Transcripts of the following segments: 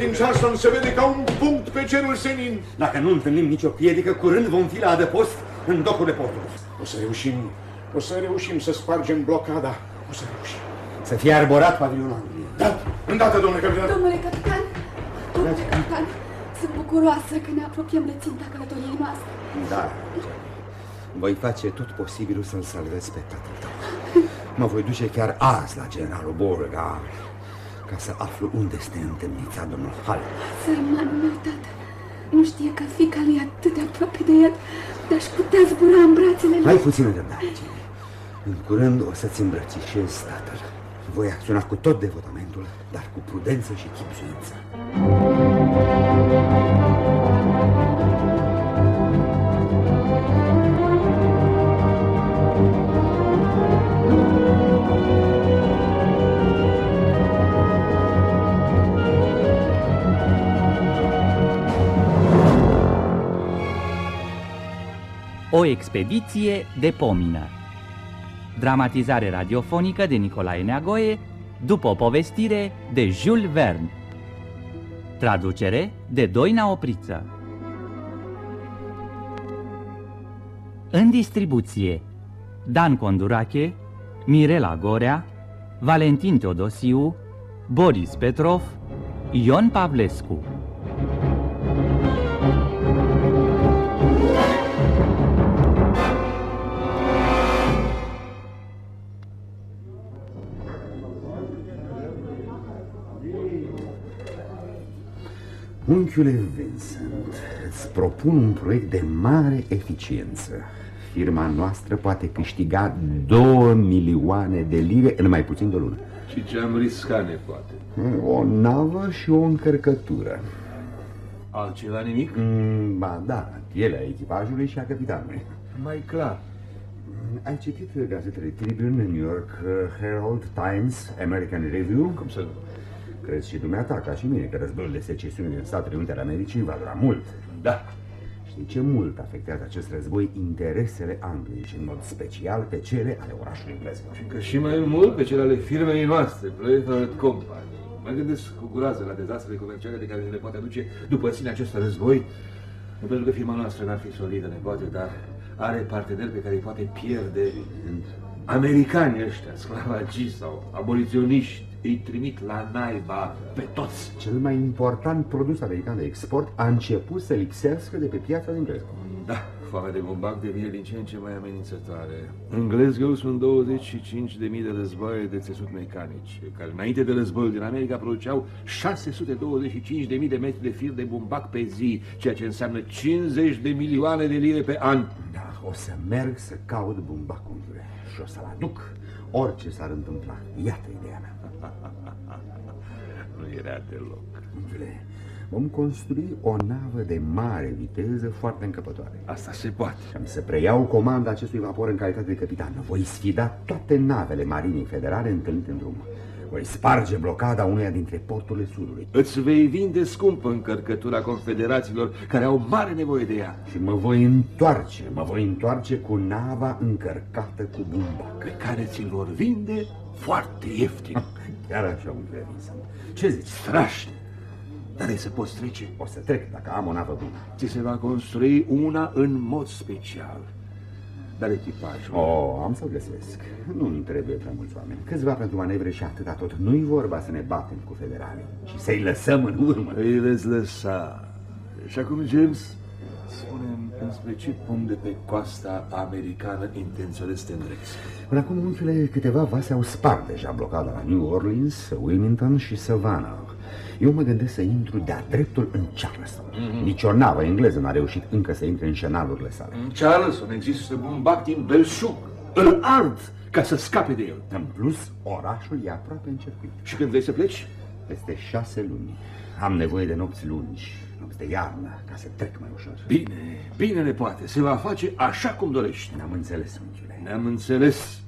Farul din Charleston se vede ca un punct pe cerul senin. Dacă nu întâlnim nicio piedică, curând vom fi la adăpost în docul de porturi. O să reușim, o să reușim să spargem blocada. O să reușim. Să fie arborat pavilionul. Da, îndată, domnule capitan. Domnule capitan, domnule capitan, sunt bucuroasă că ne apropiem de ținta călătoriei noastre. Da, voi face tot posibilul să-l salvez pe tatăl tău. Mă voi duce chiar azi la generalul Beauregard ca să aflu unde este întemnițat domnul Hall. Sărmanul meu, tată, nu știe că fica lui atât de aproape de el, dar aș putea zbura în brațele lui. Mai puțină răbdare, În curând o să-ți îmbrățișez tatăl. Voi acționa cu tot devotamentul, dar cu prudență și chipzuință. O expediție de pomină. Dramatizare radiofonică de Nicolae Neagoe după o povestire de Jules Verne. Traducere de Doina Opriță. În distribuție Dan Condurache, Mirela Gorea, Valentin Teodosiu, Boris Petrov, Ion Pavlescu Unchiule Vincent, îți propun un proiect de mare eficiență. Firma noastră poate câștiga 2 milioane de lire în mai puțin de o lună. Și ce am riscat ne poate? O navă și o încărcătură. Altceva nimic? Mm, ba da, pielea echipajului și a capitanului. Mai clar. Ai citit gazetele Tribune, New York Herald, Times, American Review? Cum să nu? Crezi și dumneata, ca și mine, că războiul de secesiune din Statele Unite ale Americii va dura mult. Da. Știi ce mult afectează acest război interesele Angliei și în mod special pe cele ale orașului Glasgow. Și că și mai mult pe cele ale firmei noastre, Playford Company. Mă gândesc cu groază la dezastrele comerciale de care ne le poate aduce după sine acest război. Nu pentru că firma noastră n-ar fi solidă, ne poate, dar are parteneri pe care îi poate pierde. Americanii ăștia, sclavagii sau aboliționiști, îi trimit la naiba pe toți. Cel mai important produs american de export a început să lipsească de pe piața din Glasgow. Da, foamea de bumbac devine din ce în ce mai amenințătoare. În Glasgow sunt 25.000 de războaie de țesut mecanici, care înainte de războiul din America produceau 625.000 de metri de fir de bumbac pe zi, ceea ce înseamnă 50 de milioane de lire pe an. Da, o să merg să caut bumbacul și o să-l aduc orice s-ar întâmpla. Iată ideea mea. nu era deloc. Unchiule, vom construi o navă de mare viteză foarte încăpătoare. Asta se poate. Și am să preiau comanda acestui vapor în calitate de capitan. Voi sfida toate navele Marinii Federale întâlnite în drum. Voi sparge blocada uneia dintre porturile sudului. Îți vei vinde scump încărcătura confederaților care au mare nevoie de ea. Și mă voi întoarce, mă voi întoarce cu nava încărcată cu bumbac. Pe care ți-l vor vinde foarte ieftin. Chiar așa, un Vincent. Ce zici? Strașnic. Dar e să poți trece. O să trec dacă am o navă bună. Ți se va construi una în mod special. Dar echipajul... Oh, am să-l găsesc. Nu-mi trebuie prea mulți oameni. Câțiva pentru manevre și atâta tot. Nu-i vorba să ne batem cu federalii, ci să-i lăsăm în urmă. Îi veți lăsa. Și acum, James, spune înspre ce punct de pe coasta americană intenționezi să te îndrepți. Până acum, unchiule, câteva vase au spart deja blocada la New Orleans, Wilmington și Savannah. Eu mă gândesc să intru de-a dreptul în Charleston. Mm-hmm. Nici o navă engleză n-a reușit încă să intre în șenalurile sale. În Charleston există bumbac din belșug. Îl ard ca să scape de el. În plus, orașul e aproape încercuit. Și când vrei să pleci? Peste șase luni. Am nevoie de nopți lungi, nopți de iarnă, ca să trec mai ușor. Bine, bine ne poate. Se va face așa cum dorești. Ne-am înțeles, unchiule. Ne-am înțeles.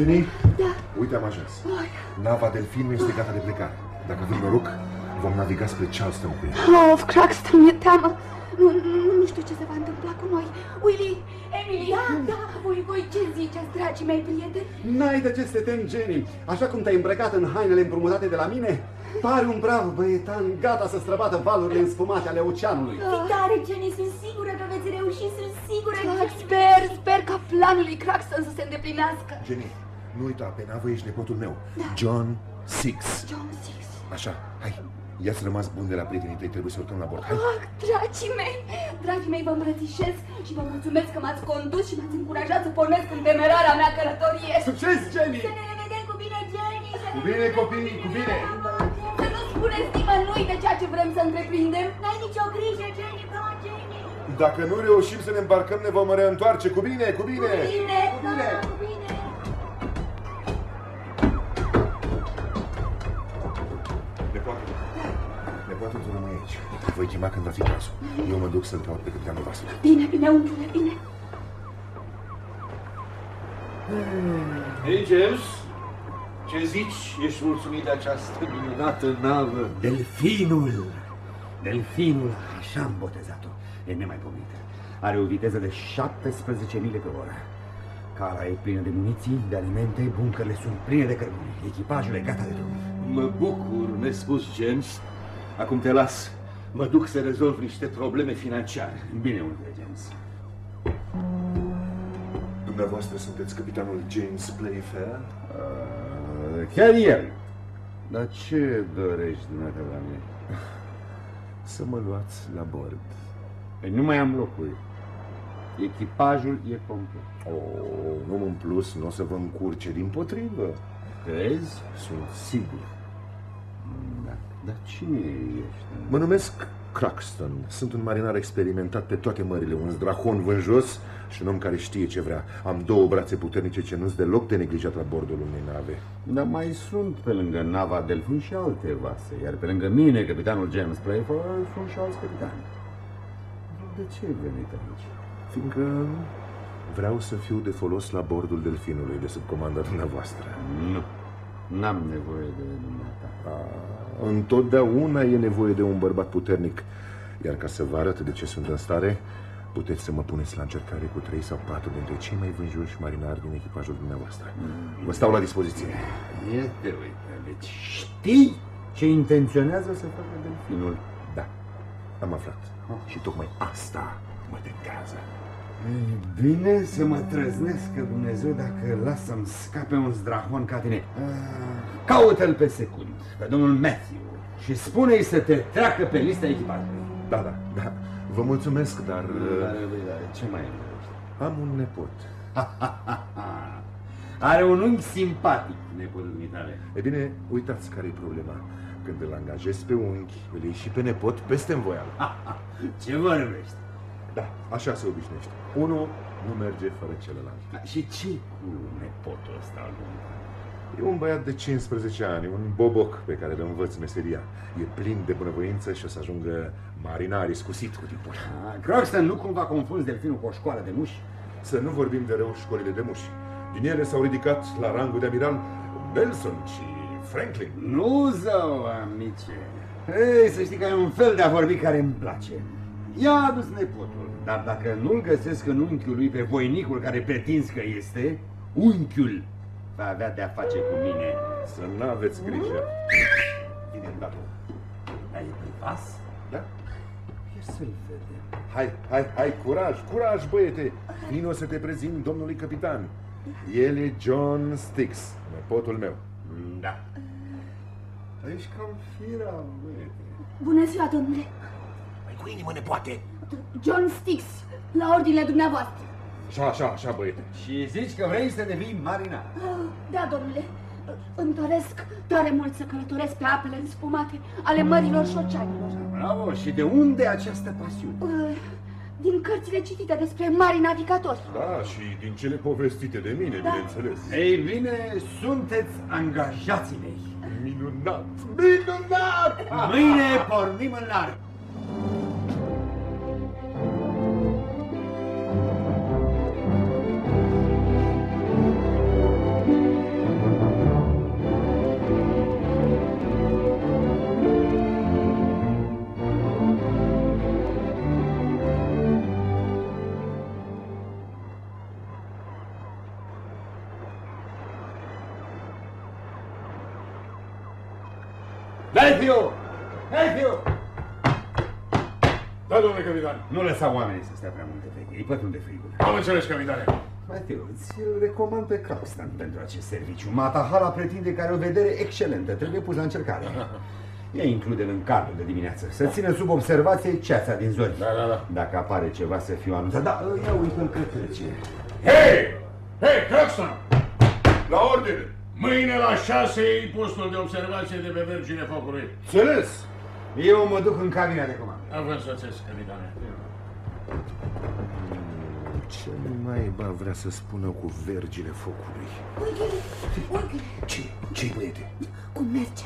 Jenny, Da. uite am ajuns. Oi. Nava Delfin este gata de plecare. Dacă avem noroc, vom naviga spre Charleston cu ea. Of, Craxton, mi-e teamă. Nu, nu, nu știu ce se va întâmpla cu noi. Willy, Emily, da, da, voi, voi ce ziceți, dragii mei prieteni? N-ai de ce să te temi, Jenny. Așa cum te-ai îmbrăcat în hainele împrumutate de la mine, pare un brav băietan gata să străbată valurile înspumate ale oceanului. Fii tare, Jenny, sunt sigură că veți reuși, sunt sigură că... Da, sper, sper ca planul lui Craxton să se îndeplinească. Jenny, nu uita, pe navă ești nepotul meu, John Six. John Six. Așa, hai, ia-ți rămas bun de la prietenii tăi, trebuie să urcăm la bord. Hai. Ah, dragii mei, dragii mei, vă îmbrățișez și vă mulțumesc că m-ați condus și m-ați încurajat să pornesc în temerarea mea călătorie. Succes, Jenny! Să ne revedem cu bine, Jenny! Să Cu ne bine, copii, cu bine! Să nu spuneți nimănui de ceea ce vrem să întreprindem. N-ai nicio grijă, Jenny, bro, Jenny! Dacă nu reușim să ne îmbarcăm, ne vom reîntoarce. Cu bine, cu bine! Bine, da, cu bine! Nepoate, nepoate, tu rămâi aici. Voi chema când va fi cazul. Eu mă duc să-l caut pe capitanul vostru. Bine, bine, unchiule, bine. Hei, James, ce zici? Ești mulțumit de această minunată navă? Delfinul! Delfinul, așa am botezat-o. E nemaipomenită. Are o viteză de 17 mile pe oră. Cara e plină de muniții, de alimente, buncările sunt pline de cărbune. Echipajul e gata de drum. Mă bucur, nespus, James. Acum te las. Mă duc să rezolv niște probleme financiare. Bine, unde, James. Dumneavoastră sunteți capitanul James Playfair? Uh, chiar el. Dar ce dorești dumneata la mine? Să mă luați la bord. Păi nu mai am locuri. Echipajul e complet. Oh, nu în plus, nu o să vă încurce, din potrivă. Crezi? Sunt sigur. Da. Dar cine ești? Mă numesc Craxton. Sunt un marinar experimentat pe toate mările, un zdrahon vânjos și un om care știe ce vrea. Am două brațe puternice ce nu-s deloc de neglijat la bordul unei nave. Dar mai sunt pe lângă nava Delfin și alte vase, iar pe lângă mine, capitanul James Playfair, sunt și alți capitani. De ce ai venit aici? Fiindcă vreau să fiu de folos la bordul delfinului de sub comanda dumneavoastră. Nu. N-am nevoie de dumneata. A, întotdeauna e nevoie de un bărbat puternic. Iar ca să vă arăt de ce sunt în stare, puteți să mă puneți la încercare cu trei sau patru dintre cei mai vânjoși marinari din echipajul dumneavoastră. Vă stau la dispoziție. Iată, uite, deci știi ce intenționează să facă delfinul. Da, am aflat. Și tocmai asta mă tentează. E bine să mă trăznesc Dumnezeu dacă las să-mi scape un zdrahon ca tine. Ah, Caută-l pe secund, pe domnul Matthew, și spune-i să te treacă pe lista echipajului. Da, da, da. Vă mulțumesc, dar uh, Ce mai e? am un nepot. Are un unghi simpatic, nepotul dumitale. E bine, uitați care e problema. Când îl angajez pe unghi, îl iei și pe nepot peste învoială. Ce vorbești? Da, așa se obișnuiește. Unul nu merge fără celălalt. Și ce cu nepotul ăsta al dumitale? E un băiat de 15 ani, un boboc pe care îl învăț meseria. E plin de bunăvoință și o să ajungă marinar iscusit cu timpul. Ah, Crockston nu cumva confunzi delfinul cu o școală de muși? Să nu vorbim de rău școlile de muși. Din ele s-au ridicat la rangul de amiral Nelson și Franklin. Nu, zău, amice. Ei, să știi că ai un fel de a vorbi care îmi place. Ia adus nepotul, dar dacă nu-l găsesc în unchiul lui pe voinicul care pretinzi că este, unchiul va avea de-a face cu mine. Să n-aveți grijă. Bine, da. Ai pas? Da? Ia să-l vedem. Hai, hai, hai, curaj, curaj, băiete! Vino să te prezint domnului capitan. El e John Styx, nepotul meu. Da. Ești cam fira, băiete. Bună ziua, domnule. Mai cu inimă ne poate. John Stix, la ordinele dumneavoastră. Așa, așa, așa, băiete. Și zici că vrei să devii marinar. Ah, Da, domnule. Îmi doresc tare mult să călătoresc pe apele înspumate ale mărilor și oceanilor. Bravo, și de unde această pasiune? Uh, Din cărțile citite despre mari navigatori. Da, și din cele povestite de mine, bineînțeles. Ei bine, sunteți angajații mei. Minunat, minunat! Mâine pornim în larg. Domnule capitan. Nu lăsa oamenii să stea prea multe veche. Îi pătrunde frigul. Am înțeles, capitane. Matthew, ți-l recomand pe Crockston pentru acest serviciu. Matahala pretinde că are o vedere excelentă. Trebuie pus la încercare. Ia include-l în cardul de dimineață. Să țină sub observație ceața din zori. Da, da, da. Dacă apare ceva să fiu anunțat. Da, ia uite-l că trece. Hei! Hei, Crockston! La ordine! Mâine la șase e postul de observație de pe vergine focului. Înțeles! Eu mă duc în cabina de comandă. Avem să-ți capitane. Ce naiba vrea să spună cu vergile focului? Unchiule, unchiule, Ce? Ce-i, băiete? cum merge?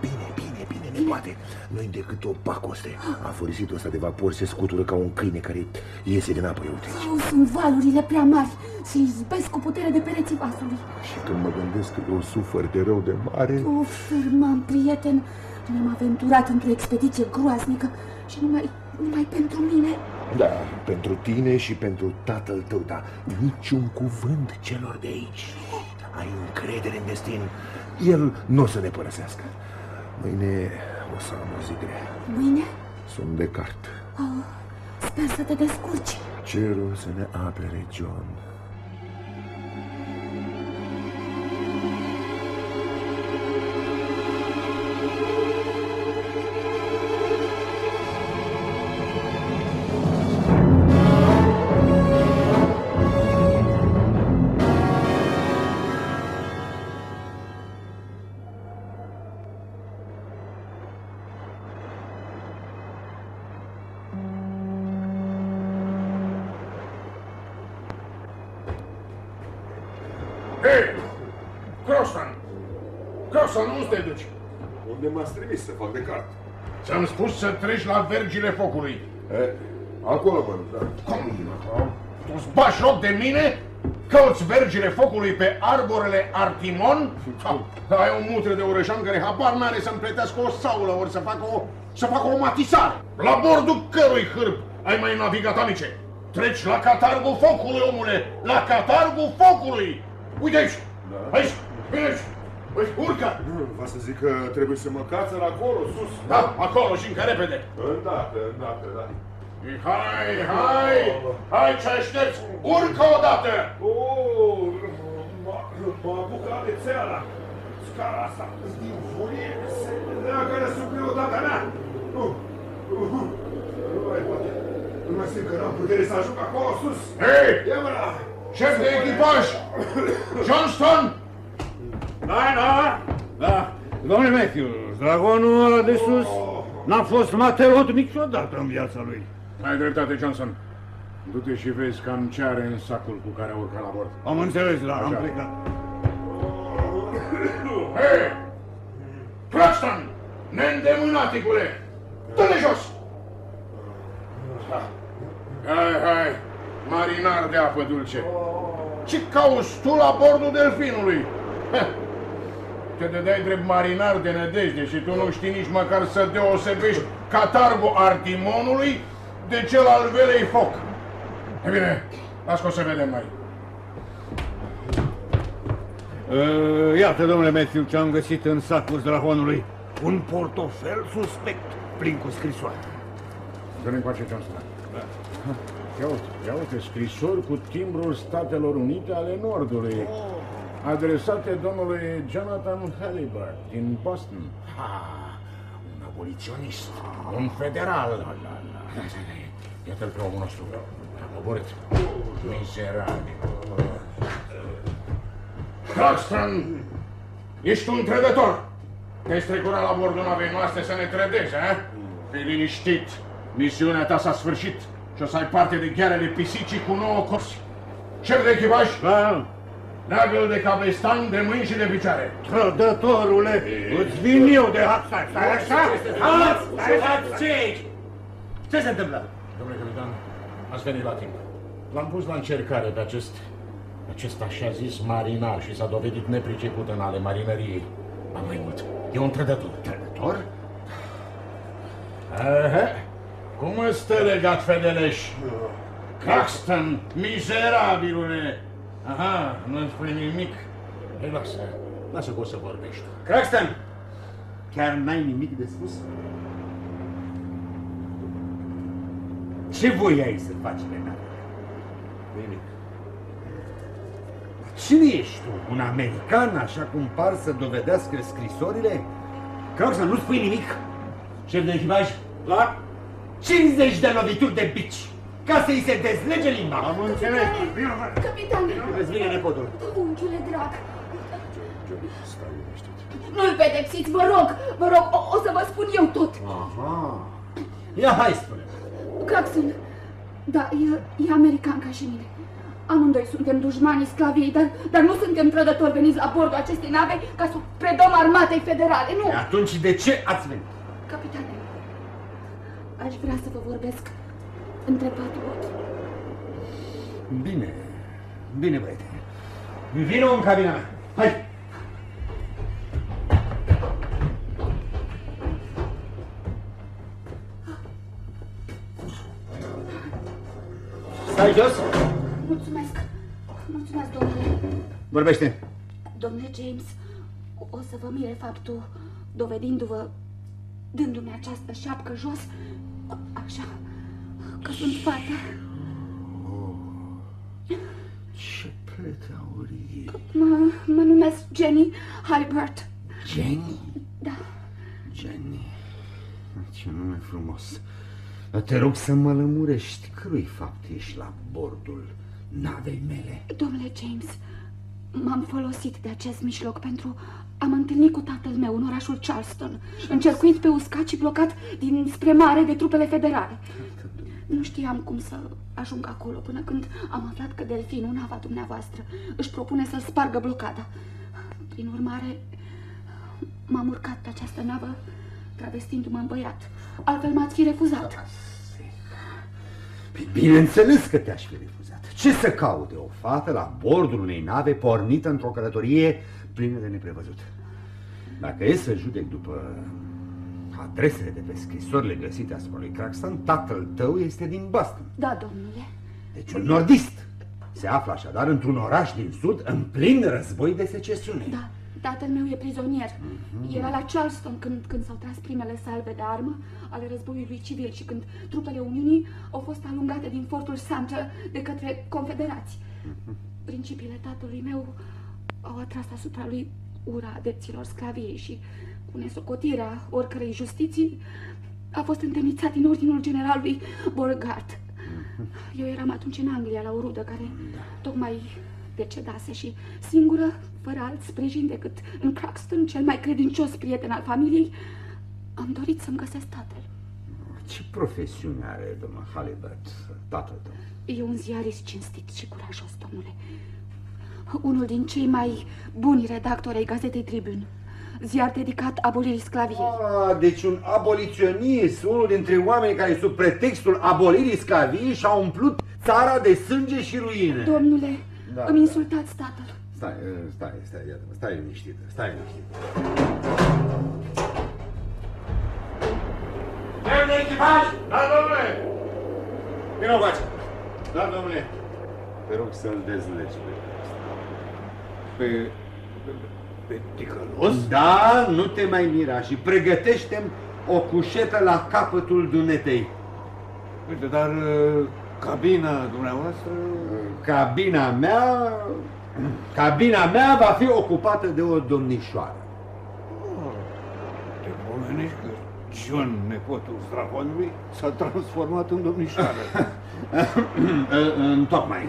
Bine, bine, bine, ne poate. Nu-i decât o pacoste. Afurisitul ăsta de vapor se scutură ca un câine care iese din apă, uite aici. Sau sunt valurile prea mari, se izbesc cu putere de pereții vasului. Și când mă gândesc că eu sufăr de rău de mare... O, firman, prieten, ne-am aventurat într-o expediție groaznică și numai, numai pentru mine. Da, pentru tine și pentru tatăl tău, da. Niciun cuvânt celor de aici. Ai încredere în destin. El nu o să ne părăsească. Mâine o să am o zi grea. Mâine? Sunt de cart. Oh, sper să te descurci. Cerul să ne apere, John. Trimis să fac de cart? Ți-am spus să treci la vergile focului. E, acolo mă duc, da. Cum? Tu-ți bași loc de mine? Căuți vergile focului pe arborele Artimon? Ha, ai un mutre de orășan care habar n-are să-mi plătească o saulă ori să facă o, să facă o matisare. La bordul cărui hârb ai mai navigat, amice? Treci la catargul focului, omule! La catargul focului! Uite aici! Da. Aici! Vine aici! Păi, urcă! Vă să zic că trebuie să mă cață acolo, sus. Da, acolo și încă repede! Îndată, îndată, da. Hai, hai! Hai ce aștepți! Urcă odată! Oh, mă apuc amețeala. Scara asta din furie se leagă răsupli odată mea. Nu, nu, nu mai poate. Nu mai simt că n-am putere să ajung acolo sus. Hei! Ia-mă la... Șef de echipaj! Johnston! Da, da, da. Domnule Matthews, dragonul ăla de sus n-a fost materot niciodată în viața lui. Ai dreptate, Johnson. Du-te și vezi cam ce are în sacul cu care a urcat la bord. Am înțeles, da, am Așa. plecat. Hei! Crockston! Neîndemânaticule! Dă-le jos! Hai, hai! Marinar de apă dulce! Ce cauți tu la bordul delfinului? Heh. Te dădeai drept marinar de nădejde și tu nu știi nici măcar să deosebești catargul artimonului de cel al velei foc. E bine, las că o să vedem mai. Uh, iată, domnule Matthew, ce am găsit în sacul dragonului. Un portofel suspect, plin cu scrisoare. Să ne încoace Johnson. Ia uite, ia uite, scrisori cu timbrul Statelor Unite ale Nordului, adresate domnului Jonathan Halliburton din Boston. Ha, un aboliționist. Un federal. Iată-l pe omul nostru. A coborât. Mizerabil. Claxton, ești un trădător. Te-ai strecurat la bordul navei noastre să ne trădezi, eh? Fii liniștit. Misiunea ta s-a sfârșit și o să ai parte de ghearele pisicii cu nouă corsi. Șef de echipaj, Da, leagă-l de cabestan, de mâini și de picioare. trădătorule, îți vin eu de hat. Stai, stai, așa? Halt, stai, stai, Ce e aici? Ce se întâmplă? Domnule capitan, ați venit la timp. L-am pus la încercare pe acest, acest așa zis marinar și s-a dovedit nepriceput în ale marinăriei. Am mai mult, e un trădător. Trădător? Aha. Cum îți stă legat, Fedeleș? Caxton, mizerabilule! Aha, nu-mi spui nimic. Ei, lasă, lasă că o să vorbești. Craxton! Chiar n-ai nimic de spus? Ce voiai să faci, Renat? Nimic. Cine ești tu? Un american, așa cum par să dovedească scrisorile? Crog să nu spui nimic? Șef de echipaj? La 50 de lovituri de bici, ca să-i se dezlege limba. Am înțeles. Capitane! Îți vine nepotul. Unchiule drag, Johnny, stai liniștit. nu-l pedepsiți, vă rog, vă rog, o, o să vă spun eu tot. Aha. Ia hai spune. Claxon, da, e, e american ca și mine. Amândoi suntem dușmanii sclaviei, dar, dar nu suntem trădători veniți la bordul acestei nave ca să predăm armatei federale, nu! Atunci de ce ați venit? Capitane, aș vrea să vă vorbesc între patru ochi. Bine, bine băiete. Vino în cabina mea. Hai! Stai jos! Mulțumesc, mulțumesc, domnule. Vorbește. Domnule James, o să vă mire faptul, dovedindu-vă, dându-mi această șapcă jos, așa, că sunt fată. Ce plete aurie. Mă, mă numesc Jenny Halbert. Jenny? Da, Jenny. Ce nume frumos. Dar Te rog să mă lămurești cărui fapt ești la bordul navei mele. domnule James, m-am folosit de acest mijloc pentru a mă întâlni cu tatăl meu în orașul Charleston, încercuind pe uscat și blocat din spre mare de trupele federale. Nu știam cum să ajung acolo până când am aflat că delfinul, nava dumneavoastră, își propune să spargă blocada. Prin urmare, m-am urcat pe această navă travestindu-mă în băiat. Altfel m-ați fi refuzat. Păi, Bineînțeles că te-aș fi refuzat. Ce să caute o fată la bordul unei nave pornită într-o călătorie plină de neprevăzut? Dacă e să judec după adresele de pe scrisorile găsite asupra lui Craxton, tatăl tău este din Boston. Da, domnule. Deci un nordist. Se află așadar într-un oraș din sud în plin război de secesiune. Da, tatăl meu e prizonier. Era la Charleston când, când s-au tras primele salve de armă ale războiului civil și când trupele Uniunii au fost alungate din fortul Sumter de către confederați. Principiile tatălui meu au atras asupra lui ura adepților sclaviei și cu nesocotirea oricărei justiții a fost întemnițat din ordinul generalului Beauregard. Eu eram atunci în Anglia la o rudă care tocmai decedase și singură, fără alt sprijin decât în Craxton, cel mai credincios prieten al familiei, am dorit să-mi găsesc tatăl. Ce profesiune are domnul Halibut, tatăl tău? E un ziarist cinstit și curajos, domnule. Unul din cei mai buni redactori ai gazetei Tribune. Ziar dedicat abolirii sclaviei. Ah, deci un aboliționist, unul dintre oamenii care sub pretextul abolirii sclaviei și-au umplut țara de sânge și ruine. Domnule, Da, îmi da. insultați tatăl. Stai, eh, stai, stai, iată, stai liniștită, stai liniștită. Șef de echipaj! Da, domnule! Vino face! Da, domnule! Te rog să-l dezlegi pe Pe... pe, pe ticălos? Da, nu te mai mira și pregătește o cușetă la capătul dunetei. Uite, dar uh, cabina dumneavoastră... Cabina mea, cabina mea va fi ocupată de o domnișoară. Te pomenești că John, nepotul Strafonului, s-a transformat în domnișoară. Tocmai.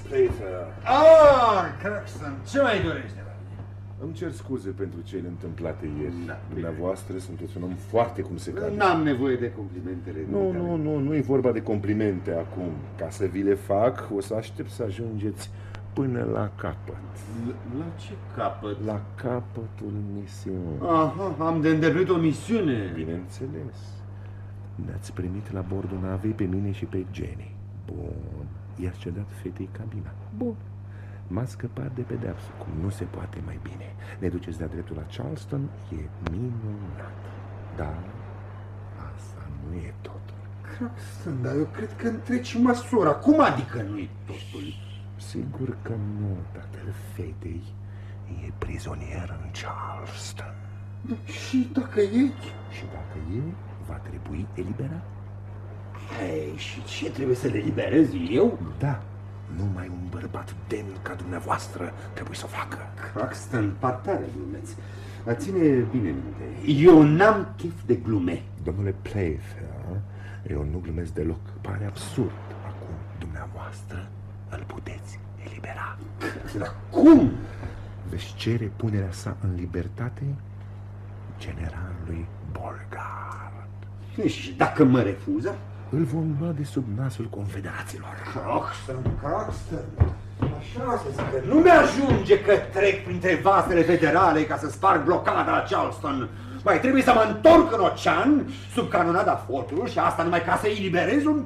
Domnule James Playfair, Ah, Craxton, ce mai dorești de la mine? Îmi cer scuze pentru cele întâmplate ieri. Da, Dumneavoastră sunteți un om foarte cum se cade. N-am nevoie de complimentele. Nu, nu, nu, nu e vorba de complimente acum. Ca să vi le fac, o să aștept să ajungeți până la capăt. La ce capăt? La capătul misiunii. Aha, am de îndeplinit o misiune. Bineînțeles. Ne-ați primit la bordul navei pe mine și pe Jenny. Bun. I-ați cedat fetei cabina. Bun. M-a scăpat de pedeapsă, cum nu se poate mai bine. Ne duceți de-a dreptul la Charleston, e minunat. Dar asta nu e totul. Craxton, dar eu cred că întreci măsura. Cum adică nu e totul? Sigur că nu, tatăl fetei e prizonier în Charleston. Da, și dacă e? Și dacă e, va trebui eliberat. Ei, și ce trebuie să le liberez eu? Da, numai un bărbat demn ca dumneavoastră trebuie să o facă. Craxton, patare glumeți. Dar ține bine minte, eu n-am chef de glume. Domnule Playfair, eu nu glumesc deloc. Pare absurd. Acum, dumneavoastră îl puteți elibera. Dar cum? Veți cere punerea sa în libertate generalului Borgard. Și dacă mă refuză? Îl vom lua de sub nasul confederaților. Croxton, Croxton, așa să zică, nu mi-ajunge că trec printre vasele federale ca să sparg blocada la Charleston. Mai trebuie să mă întorc în ocean, sub canonada fortului și asta numai ca să eliberez un,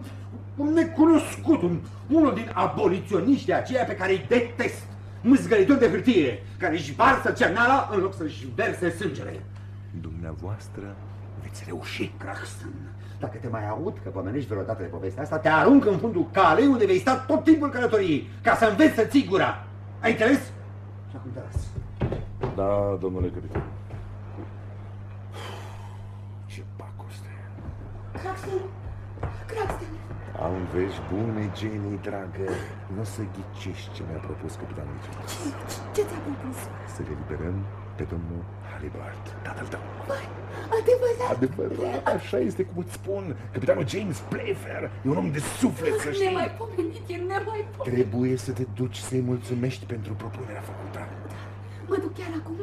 un necunoscut, un, unul din aboliționiștii aceia pe care îi detest. Mâzgălitori de hârtie, care își varsă cerneala în loc să-și verse sângele. Dumneavoastră veți reuși. Craxton, dacă te mai aud că pomenești vreodată de povestea asta, te arunc în fundul calei unde vei sta tot timpul călătoriei, ca să înveți să ții gura. Ai înțeles? Și acum te las. Da, domnule capitan. Ce pacoste. Craxton, Craxton, Am vești bune, Jenny, dragă. Nu o să ghicești ce mi-a propus capitanul James. ce ți-a propus? Să le liberăm pe domnul Halliburton, tatăl tău. Vai, adevărat? Adevărat, așa este cum îți spun. Capitanul James Playfair e un om de suflet, să știi. Nemaipomenit, e nemaipomenit. Trebuie să te duci să-i mulțumești pentru propunerea făcută. Mă duc chiar acum?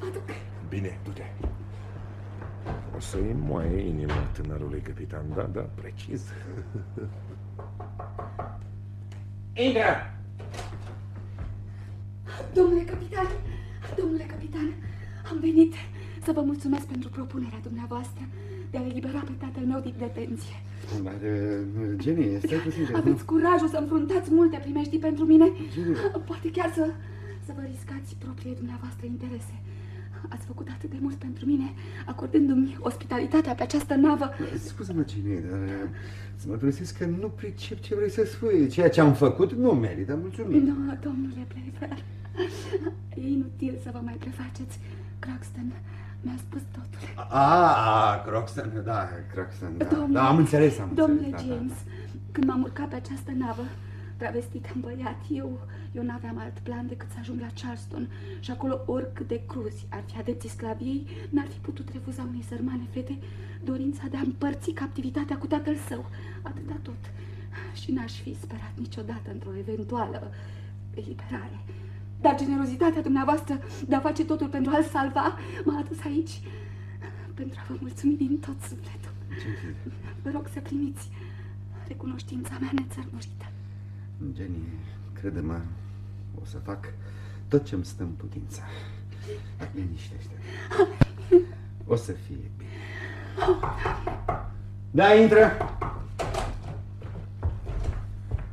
Mă duc. Bine, du-te. O să-i moaie inima tânărului capitan, da, da, precis. Intră! Domnule capitan, domnule capitan, am venit să vă mulțumesc pentru propunerea dumneavoastră de a elibera pe tatăl meu din detenție. Dar, uh, Jenny, stai puțin. că- Aveți curajul să înfruntați multe primești pentru mine? Jenny. Poate chiar să, să vă riscați propriile dumneavoastră interese. Ați făcut atât de mult pentru mine, acordându-mi ospitalitatea pe această navă. Scuze-mă, Jenny, dar uh, să mă părăsesc că nu pricep ce vrei să spui. Ceea ce am făcut nu merită mulțumit. Nu, domnule Playfair, e inutil să vă mai prefaceți. Craxton mi-a spus totul. Ah, Croxton, da, Croxton, da. Da, am înțeles, am Domnule înțeles. da, da. James, când m-am urcat pe această navă, travestită în băiat, eu, eu n-aveam alt plan decât să ajung la Charleston și acolo oricât de cruzi ar fi adepții sclaviei, n-ar fi putut refuza unei sărmane fete dorința de a împărți captivitatea cu tatăl său. Atâta tot. Și n-aș fi sperat niciodată într-o eventuală eliberare. Dar generozitatea dumneavoastră de a face totul pentru a-l salva m-a adus aici pentru a vă mulțumi din tot sufletul. Vă rog să primiți recunoștința mea nețărmurită. Jenny, crede-mă, o să fac tot ce-mi stă în putință. Liniștește O să fie bine. Da, intră!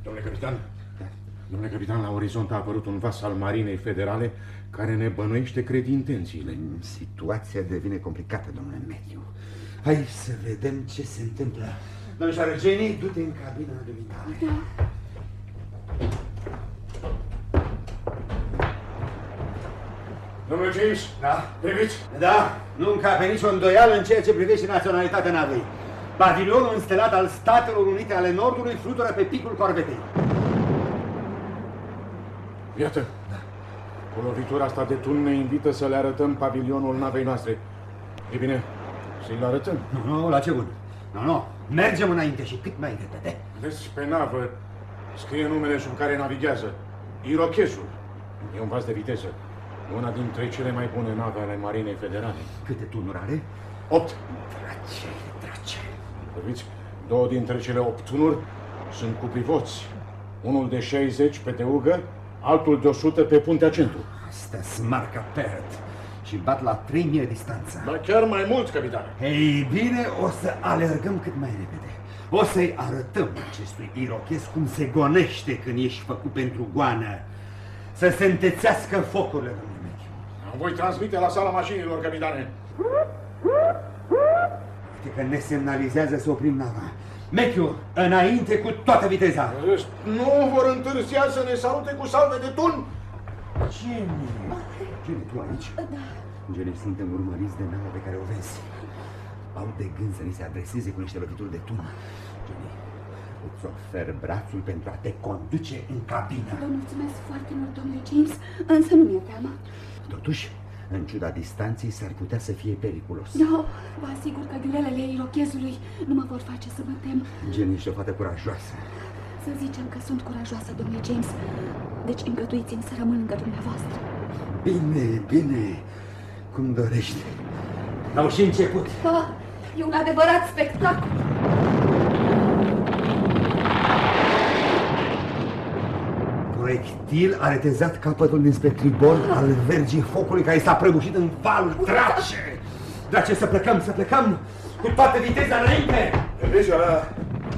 Domnule capitan, domnule capitan, la orizont a apărut un vas al Marinei Federale care ne bănuiește cred intențiile. Situația devine complicată, domnule Matthew. Hai să vedem ce se întâmplă. Domnișoară Jenny, du-te în cabina dumitale. Da. Domnule James, Da? priviți? Da, nu încape nicio îndoială în ceea ce privește naționalitatea navei. Pavilionul înstelat al Statelor Unite ale Nordului flutură pe picul corvetei. Iată, cu lovitura asta de tun ne invită să le arătăm pavilionul navei noastre. E bine, să-i le arătăm. Nu, nu, la ce bun? Nu, nu, mergem înainte și cât mai repede. Vezi, pe navă scrie numele sub care navighează. Irochesul. E un vas de viteză. Una dintre cele mai bune nave ale Marinei Federale. Câte tunuri are? Opt. Drace, drace. Vedeți, două dintre cele opt tunuri sunt cu pivoți. Unul de 60 pe teugă, altul de 100 pe puntea centru. Asta smarca Pert și bat la 3000 distanță. Dar chiar mai mult, capitane. Ei bine, o să alergăm cât mai repede. O să-i arătăm acestui irochez cum se gonește când ești făcut pentru goană. Să se întețească focurile, domnule Mechiu. Voi transmite la sala mașinilor, capitane. Uite că ne semnalizează să oprim nava. Mechiu, înainte cu toată viteza. Nu vor întârzia să ne salute cu salve de tun. Jenny! Jenny, tu aici? Da. Jenny, suntem urmăriți de nava pe care o vezi. Au de gând să ni se adreseze cu niște lovituri de tun. Jenny, îți ofer brațul pentru a te conduce în cabină. Vă mulțumesc foarte mult, domnule James, însă nu mi-e teamă. Totuși, în ciuda distanței, s-ar putea să fie periculos. Da, vă asigur că grilelele irochezului nu mă vor face să mă tem. Jenny ești o fată curajoasă. Să zicem că sunt curajoasă, domnule James. Deci îngăduiți-mi să rămân lângă dumneavoastră. Bine, bine, cum dorești. Au și început. Ah, e un adevărat spectacol. Proiectil a retezat capătul dinspre tribord al vergii focului care s-a prăbușit în val. Drace! Drace, să plecăm, să plecăm cu toată viteza înainte! Vezi, ala,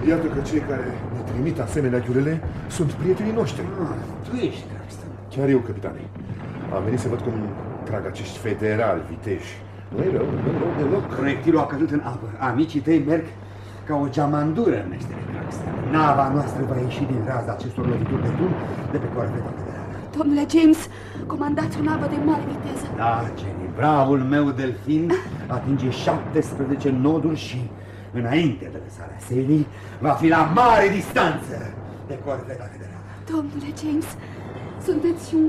iată că cei care ne trimit asemenea ghiulele sunt prietenii noștri. Ah, tu ești, Craxton. Chiar eu, capitane. Am venit să văd cum trag acești federali viteși. Nu e rău, nu e rău deloc. Proiectilul a căzut în apă. Amicii tăi merg ca o geamandură, meștere Craxton. Nava noastră va ieși din raza acestor lovituri de tun de pe corveta federală. Domnule James, comandați o navă de mare viteză. Da, Jenny, bravul meu delfin atinge 17 noduri și, înainte de lăsarea selii, va fi la mare distanță de corveta federală. Domnule James, sunteți un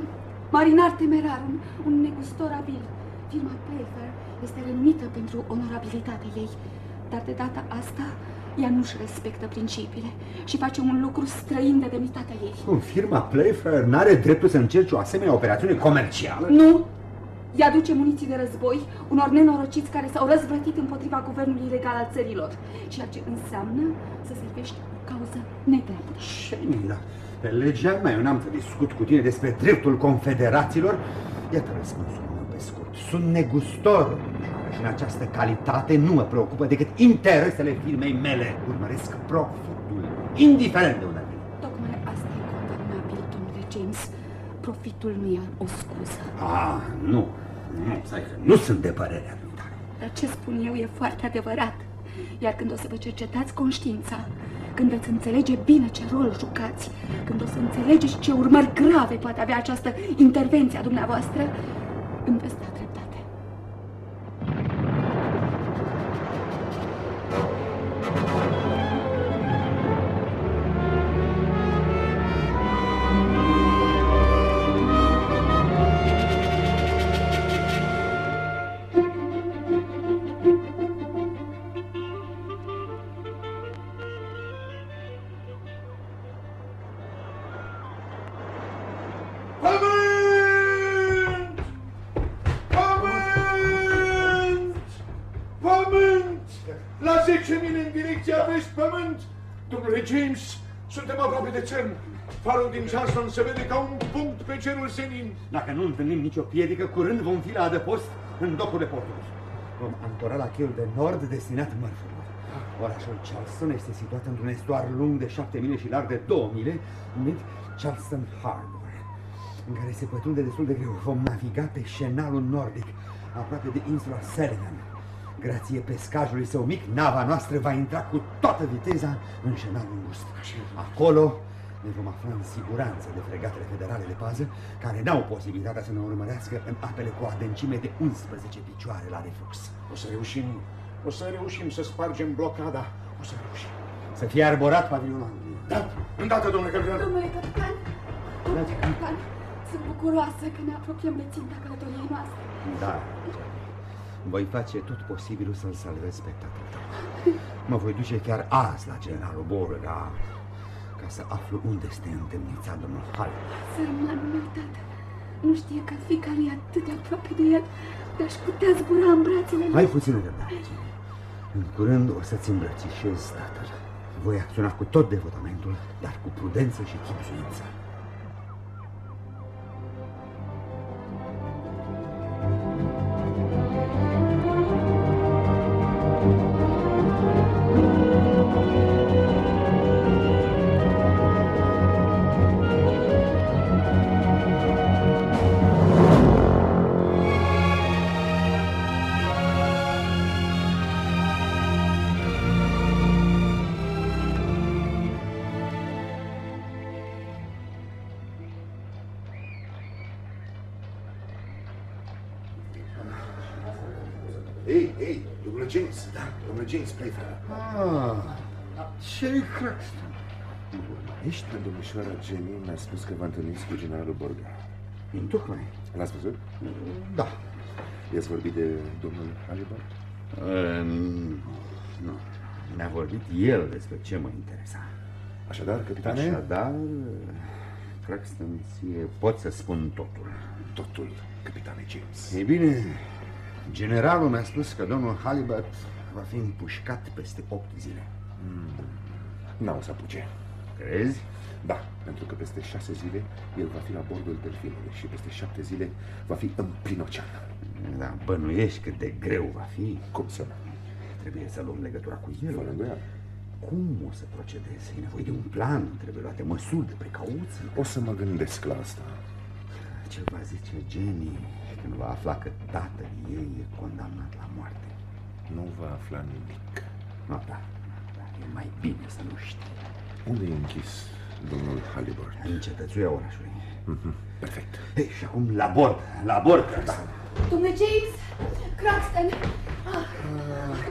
marinar temerar, un, un negustor abil. Firma Playfair este renumită pentru onorabilitatea ei, dar de data asta ea nu-și respectă principiile și face un lucru străin de demnitatea ei. Cum, firma Playfair n-are dreptul să încerce o asemenea operațiune comercială? Nu! Ea aduce muniții de război unor nenorociți care s-au răzvrătit împotriva guvernului ilegal al țărilor, ceea ce înseamnă să servești o cauză nedreaptă. Mila, pe legea mea eu n-am să discut cu tine despre dreptul confederaților. Iată răspunsul meu pe scurt. Sunt negustor și în această calitate nu mă preocupă decât interesele firmei mele. Urmăresc profitul, indiferent de unde vine. Tocmai asta e condamnabil, domnule James. Profitul nu e o scuză. Ah, nu. Nu, stai că nu sunt de părerea lui tale. Dar ce spun eu e foarte adevărat. Iar când o să vă cercetați conștiința, când veți înțelege bine ce rol jucați, când o să înțelegeți ce urmări grave poate avea această intervenție a dumneavoastră, îmi veți da Domnule James, suntem aproape de țărm. Farul din Charleston se vede ca un punct pe cerul senin. Dacă nu întâlnim nicio piedică, curând vom fi la adăpost în docurile portului. Vom antora la cheiul de nord destinat mărfurilor. Orașul Charleston este situat într-un estuar lung de 7 mile și larg de 2 mile, numit Charleston Harbor, în care se pătrunde destul de greu. Vom naviga pe șenalul nordic, aproape de insula Sullivan. Grație pescajului său mic, nava noastră va intra cu toată viteza în șenalul îngust. Acolo ne vom afla în siguranță de fregatele federale de pază, care n-au posibilitatea să ne urmărească în apele cu o adâncime de 11 picioare la reflux. O să reușim, o să reușim să spargem blocada. O să reușim. Să fie arborat pavilionul Angliei. Da, îndată, domnule capitan. Domnule capitan, domnule capitan, sunt bucuroasă că ne apropiem de ținta călătoriei noastre. Da, voi face tot posibilul să-l salvez pe tatăl tău. Mă voi duce chiar azi la generalul Borga ca să aflu unde este întemnițat domnul Hall. Sărmanul meu tată, Nu știe că fiecare e atât de aproape de el, dar aș putea zbura în brațele lui. Mai puțină răbdare. În curând o să-ți îmbrățișez tatăl. Voi acționa cu tot devotamentul, dar cu prudență și chipzuință. Ești domnișoara Jenny mi-a spus că vă întâlniți cu generalul Borga. Întocmai. L-ați văzut? Da. I-ați vorbit de domnul Hannibal? Um, nu. Ne-a vorbit el despre ce mă interesa. Așadar, capitane? Așadar, Craxton, ție pot să spun totul. Totul, capitane James. Ei bine, generalul mi-a spus că domnul Halibut va fi împușcat peste 8 zile. Mm. N-au să apuce. Crezi? Da, pentru că peste șase zile el va fi la bordul delfinului și peste șapte zile va fi în plin ocean. Da, bănuiești cât de greu va fi. Cum să nu? Trebuie să luăm legătura cu el. Fără îndoială. Cum o să procedezi? E nevoie de un plan, trebuie luate măsuri de precauție. O să mă gândesc la asta. Ce va zice Jenny când va afla că tatăl ei e condamnat la moarte? Nu va afla nimic. Nu, da, da, e mai bine să nu știe. Unde e închis domnul Halliburton? În cetățuia orașului. Mm-hmm. Perfect. Ei, și acum la bord, la bord, da. Domnule James, Craxton, ah,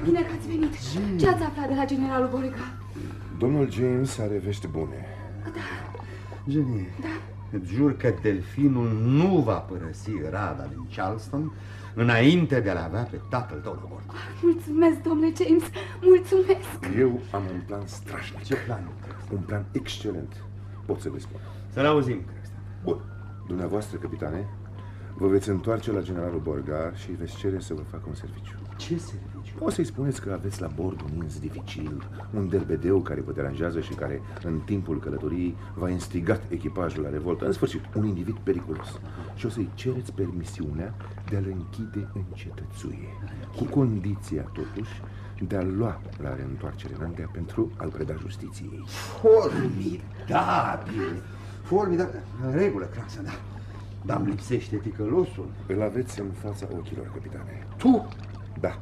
bine că ați venit. Ce ați aflat de la generalul Borga? Domnul James are vești bune. Da. Jenny, da. Îți jur că delfinul nu va părăsi rada din Charleston înainte de a-l avea pe tatăl tău la bord. Mulțumesc, domnule James, mulțumesc. Eu am un plan strașnic. Ce plan? Un plan excelent. Pot să vă spun. Să-l auzim, Bun. Dumneavoastră, capitane, vă veți întoarce la generalul Borgar și veți cere să vă facă un serviciu. Ce serviciu? O să-i spuneți că aveți la bord un ins dificil, un derbedeu care vă deranjează și care, în timpul călătoriei, v-a instigat echipajul la revoltă. În sfârșit, un individ periculos. Și o să-i cereți permisiunea de a-l închide în cetățuie, cu condiția, totuși, de a-l lua la reîntoarcere în Anglia pentru a-l preda justiției. Formidabil! Formidabil! În regulă, Craxa, da. Dar îmi lipsește ticălosul. Îl aveți în fața ochilor, capitane. Tu? Da,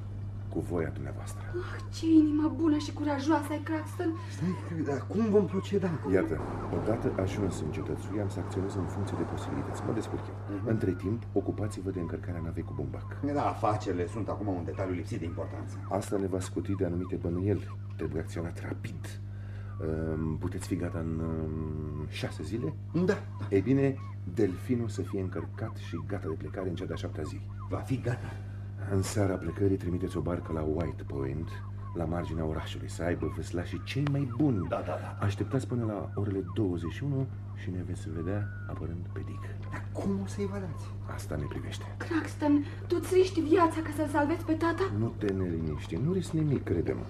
cu voia dumneavoastră. Oh, ce inimă bună și curajoasă ai, Craxton. Stai, dar cum vom proceda? Iată, odată ajuns în cetățuie, am să acționez în funcție de posibilități. Mă descurc eu. Uh-huh. Între timp, ocupați-vă de încărcarea navei cu bombac. Da, afacerile sunt acum un detaliu lipsit de importanță. Asta ne va scuti de anumite bănuieli. Trebuie acționat rapid. Puteți fi gata în șase zile? Da, da. Ei bine, delfinul să fie încărcat și gata de plecare în cea de-a șaptea zi. Va fi gata? În seara plecării trimiteți o barcă la White Point, la marginea orașului, să aibă vâslașii cei mai buni. Da, da, da. Așteptați până la orele 21 și ne veți vedea apărând pe Dick. Dar cum o să-i vă dați? Asta ne privește. Craxton, tu ți riști viața ca să-l salvezi pe tata? Nu te neliniști, nu risc nimic, crede-mă.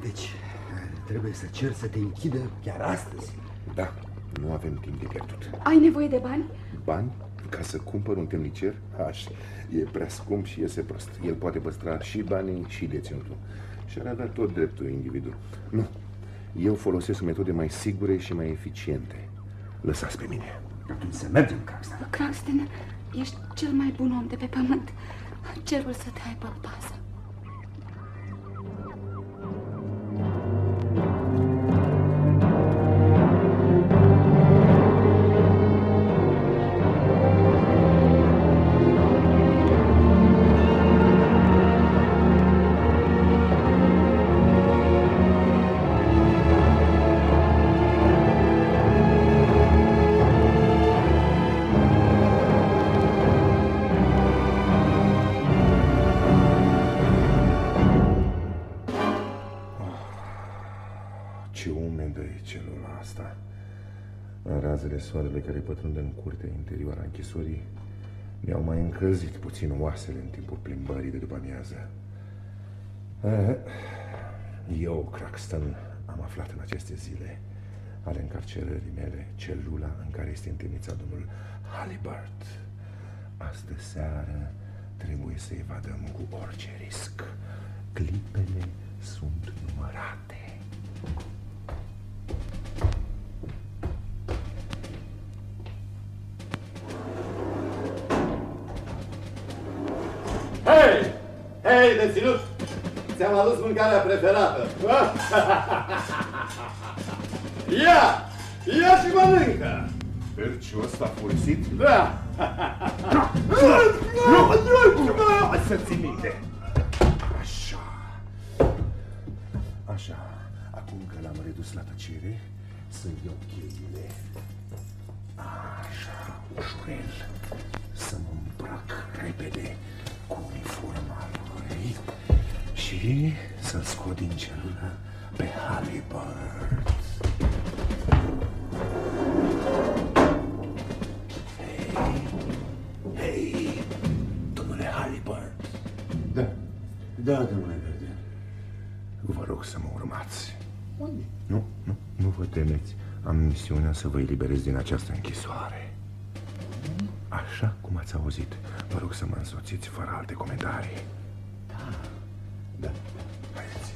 Deci, trebuie să cer să te închidă chiar astăzi. Da, nu avem timp de pierdut. Ai nevoie de bani? Bani? Ca să cumpăr un temnicer? Aș, e prea scump și iese prost. El poate păstra și banii și deținutul. Și ar avea tot dreptul individul. Nu, eu folosesc metode mai sigure și mai eficiente. Lăsați pe mine. Atunci să mergem, Craxton. Craxton, ești cel mai bun om de pe pământ. Cerul să te aibă în În razele soarele care pătrund în curtea interioară a închisorii, mi-au mai încălzit puțin oasele în timpul plimbării de după amiază. Eh, eu, Craxton, am aflat în aceste zile ale încarcerării mele celula în care este întemnițat domnul Hallibert. Astă seară trebuie să evadăm cu orice risc. Clipele sunt numărate. Hei! Hei, deținut! Ți-am adus mâncarea preferată. Ia! Ia și mănâncă! Berciul ăsta furisit? Da! Să ții minte. Așa. Așa. Acum că l-am redus la tăcere, să iau cheile. Așa, ușurel. Să mă îmbrac repede cu uniforma lui și să-l scot din celulă pe Halliburtt. Hei, domnule Halliburtt. Da, da, domnule Gardian. Vă rog să mă urmați. Unde? Nu, nu, nu vă temeți. Am misiunea să vă eliberez din această închisoare. Așa cum ați auzit, vă rog să mă însoțiți fără alte comentarii. Da. Haideți.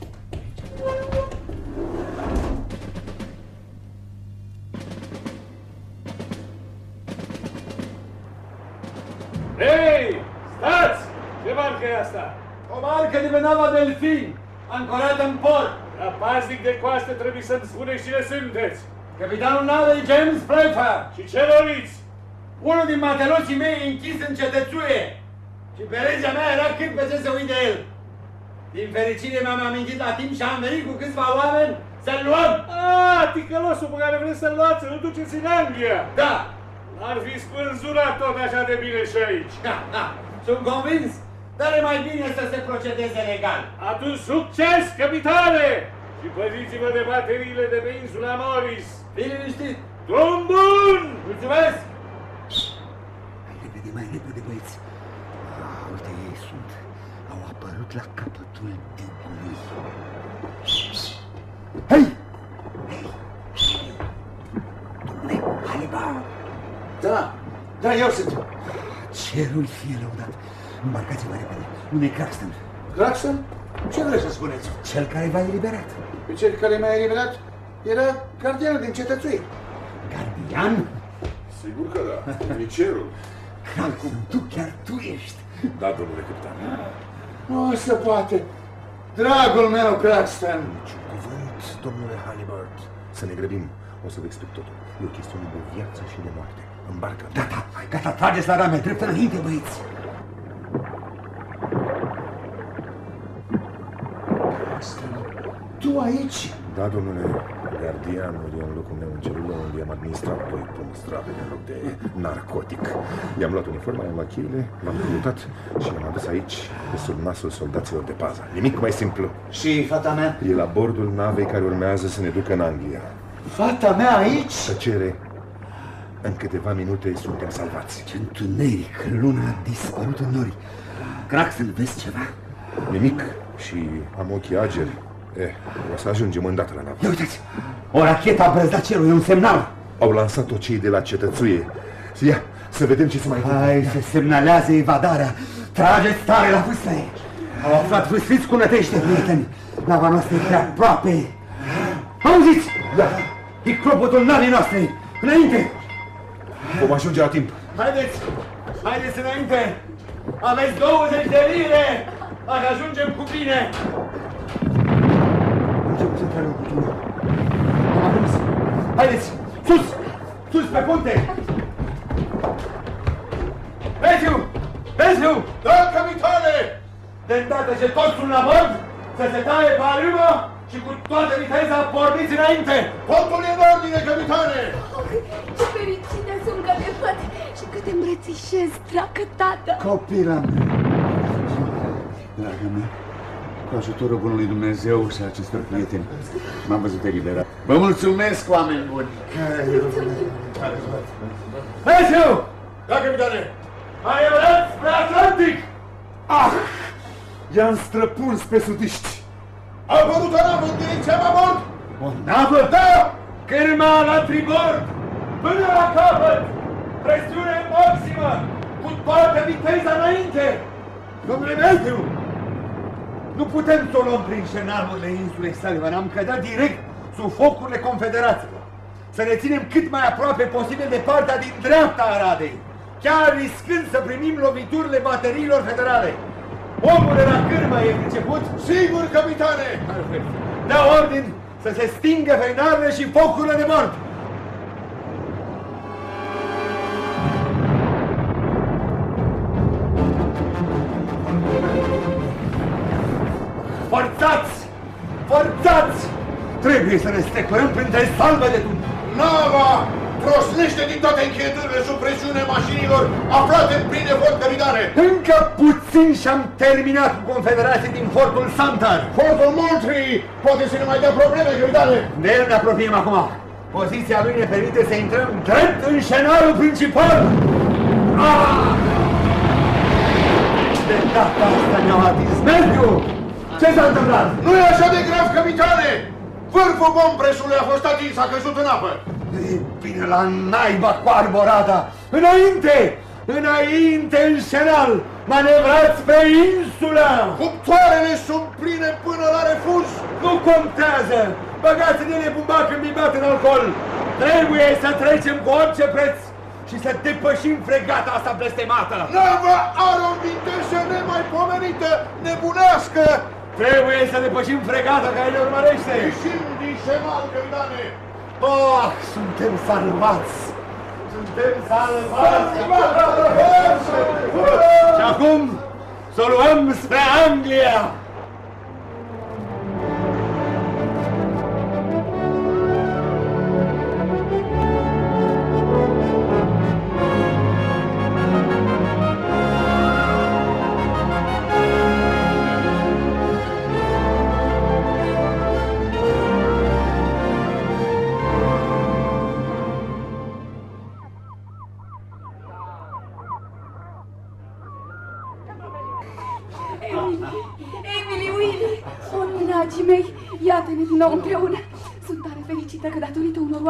Hei! Stați! Ce barcă e asta? O barcă de pe nava Delfin, ancorată în port. La paznic de coastă trebuie să-mi spuneți cine sunteți. Capitanul navei James Playfair Și ce doriți? Unul din mateloții mei e închis în cetățuie și pe legea mea era cât pe ce să uit de el. Din fericire mi-am amintit la timp și am venit cu câțiva oameni să-l luăm. Ah, ticălosul pe care vreți să-l luați, să-l duceți în Anglia. Da, Ar fi spânzurat tot așa de bine și aici. da, da, sunt convins, dar e mai bine să se procedeze legal. Atunci succes, capitane! Și păziți-vă de bateriile de pe insula Morris. Fii liniștit. Drum bun! Mulțumesc! Mai repede, mai repede, băieți. Ah, uite, ei sunt. Au apărut la capătul digului. Hei! Hei! Domnule Halliburtt! Da, da, eu sunt. Cerul fie lăudat. Îmbarcați-vă repede. Unde e Craxton? Claxon? Ce vreți să spuneți? Cel care v-a eliberat. Pe cel care mi-a eliberat era gardianul din cetățuie. Gardian? Sigur că da, nicerul. Craxton, tu chiar tu ești. Da, domnule capitan. Nu se poate. Dragul meu, Claxton. Niciun cuvânt, domnule Halliburtt. Să ne grăbim. O să vă explic totul. E o chestiune de viață și de moarte. Îmbarcă. Da, da, hai, gata, trageți la rame, drept înainte, băieți. Tu aici? Da, domnule, gardianul e în locul meu în celulă unde am administrat doi pom stradele în loc de narcotic. I-am luat uniforma, i-am luat cheile, l-am căutat și l-am adus aici, pe sub nasul soldaților de pază. Nimic mai simplu. Și fata mea? E la bordul navei care urmează să ne ducă în Anglia. Fata mea aici? Tăcere. În câteva minute suntem salvați. Ce întuneric, luna a dispărut în nori. Craxton, vezi ceva? Nimic și am ochii ageri. Eh, o să ajungem îndată la navă. Ia uitați, o rachetă a brăzdat cerul, e un semnal. Au lansat-o cei de la cetățuie. Ia, să vedem ce se mai întâmplă. Hai, se semnalează evadarea. Trageți tare la vâsle. Au aflat vâsliți cu nădejde, prieteni. Nava noastră e prea aproape. Auziți? Da. E clopotul navei noastre. Înainte! Vom ajunge la timp. Haideți! Haideți înainte! Aveți 20 de lire! Dacă ajungem cu bine! Început să tragă cu tunul. Am ajuns. Haideți! Sus! Sus pe punte! Matthew! Matthew! Da, capitane! De îndată ce toți sunt la bord, să se taie pe alumă și cu toată viteza porniți înainte! Totul e în ordine, capitane! Ce fericite sunt că te văd și că te îmbrățișez, dragă tată. Copila mea! Dragă mea, Cu ajutorul bunului Dumnezeu și acestor prieteni m-am văzut eliberat. Vă mulțumesc, oameni buni! Dumnezeu! Da, capitane! Mai evrat spre Atlantic! Ah! I-am străpuns pe sudiști! A apărut o navă în direcția Babord! O navă? Da! Cârma la tribord! Până la capăt! Presiune maximă! Cu toată viteza înainte! Domnule Matthew! Nu putem să o luăm prin șenalurile insulei Sullivan. Am cădat direct sub focurile confederațiilor. Să ne ținem cât mai aproape posibil de partea din dreapta a Aradei, chiar riscând să primim loviturile bateriilor federale. Omul de la cârmă e început? Sigur, capitane! Perfect. Dă ordin să se stingă fenarele și focurile de bord. Trebuie să ne strecurăm printre salve de tunel. Nava prosnește din toate încheieturile sub presiune mașinilor aflate în plin efort, capitane! Încă puțin și am terminat cu confederații din fortul Santar. Fortul Moultrie poate să ne mai dea probleme, capitane! De el ne apropiem acum. Poziția lui ne permite să intrăm drept în șenarul principal. Ah! De data asta ne-au atins mediul. Ce s-a întâmplat? Nu e așa de grav, capitane! Vârful bompresului a fost atins, a căzut în apă! E bine la naiba cu arborada! Înainte! Înainte în șenal! Manevrați pe insulă! Cuptoarele sunt pline până la refuz! Nu contează! Băgați în ele bumbac îmbibat în alcool! Trebuie să trecem cu orice preț și să depășim fregata asta blestemată! Nava are o viteză nemaipomenită, nebunească! Trebuie să depășim fregata care ne urmărește! Ieșim din șenal, capitane! Oh, suntem salvați! Suntem salvați! Și acum să o luăm spre Anglia!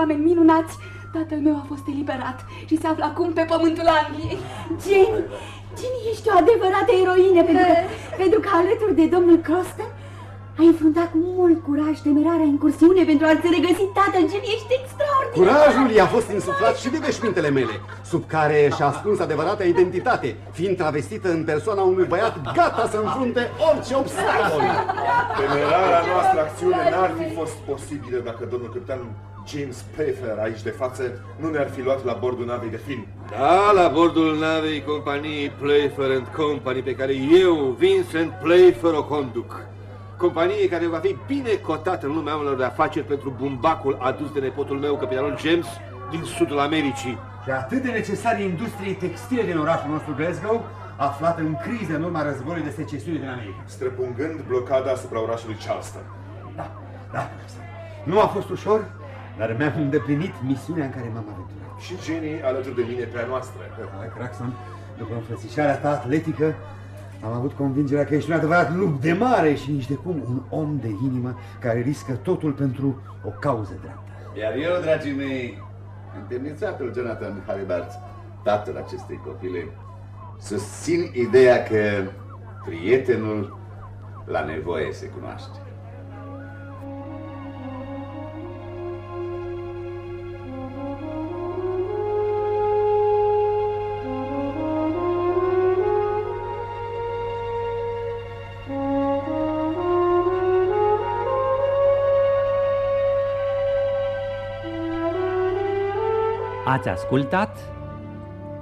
Oameni minunați, tatăl meu a fost eliberat și se află acum pe pământul Angliei. Jenny, Jenny, ești o adevărată eroină pentru că, pentru că alături de domnul Croston ai înfruntat cu mult curaj temerarea incursiune pentru a-ți regăsi tatăl. Jenny, ești extraordinar! Curajul i-a fost insuflat și de veșmintele mele, sub care și-a ascuns adevărata identitate, fiind travestită în persoana unui băiat gata să înfrunte orice obstacol. Temerarea noastră acțiune n-ar fi fost posibilă dacă domnul capitan James Playfair, aici de față, nu ne-ar fi luat la bordul navei de film. Da, la bordul navei companiei Playfair and Company, pe care eu, Vincent Playfair, o conduc. Companie care va fi bine cotată în lumea oamenilor de afaceri pentru bumbacul adus de nepotul meu, capitanul James, din sudul Americii. Și atât de necesare industriei textile din orașul nostru Glasgow, aflată în criză în urma războiului de secesiune din America. Străpungând blocada asupra orașului Charleston. Da, da, nu a fost ușor, dar mi-am îndeplinit misiunea în care m-am aventurat. Și Jenny alături de mine pe a noastră. Craxon, după înfățișarea ta atletică, am avut convingerea că ești un adevărat lup de mare și nici de cum un om de inimă care riscă totul pentru o cauză dreaptă. Iar eu, dragii mei, întemnițatul Jonathan Haribart, tatăl acestei copile, susțin ideea că prietenul la nevoie se cunoaște. Ați ascultat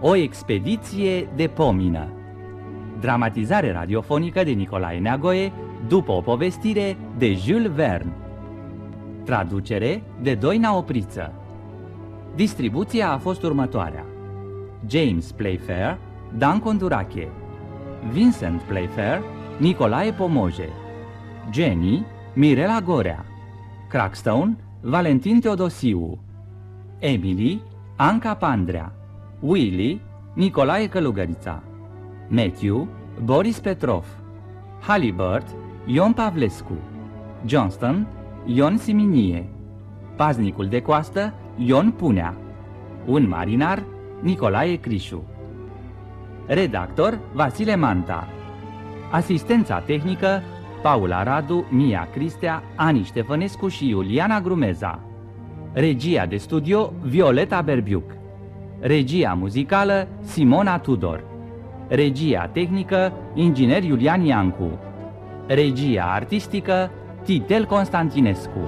O expediție de pomină. Dramatizare radiofonică de Nicolae Neagoe după o povestire de Jules Verne. Traducere de Doina Opriță. Distribuția a fost următoarea. James Playfair, Dan Condurache. Vincent Playfair, Nicolae Pomoje. Jenny, Mirela Gorea. Crackstone, Valentin Teodosiu. Emily, Anca Pandrea Willy, Nicolae Călugărița Matthew, Boris Petrov Halibert, Ion Pavlescu Johnston, Ion Siminie Paznicul de coastă, Ion Punea Un marinar, Nicolae Crișu. Redactor, Vasile Manta. Asistența tehnică, Paula Radu, Mia Cristea, Ani Ștefănescu și Iuliana Grumeza Regia de studio, Violeta Berbiuc. Regia muzicală, Simona Tudor. Regia tehnică, inginer Iulian Iancu. Regia artistică, Titel Constantinescu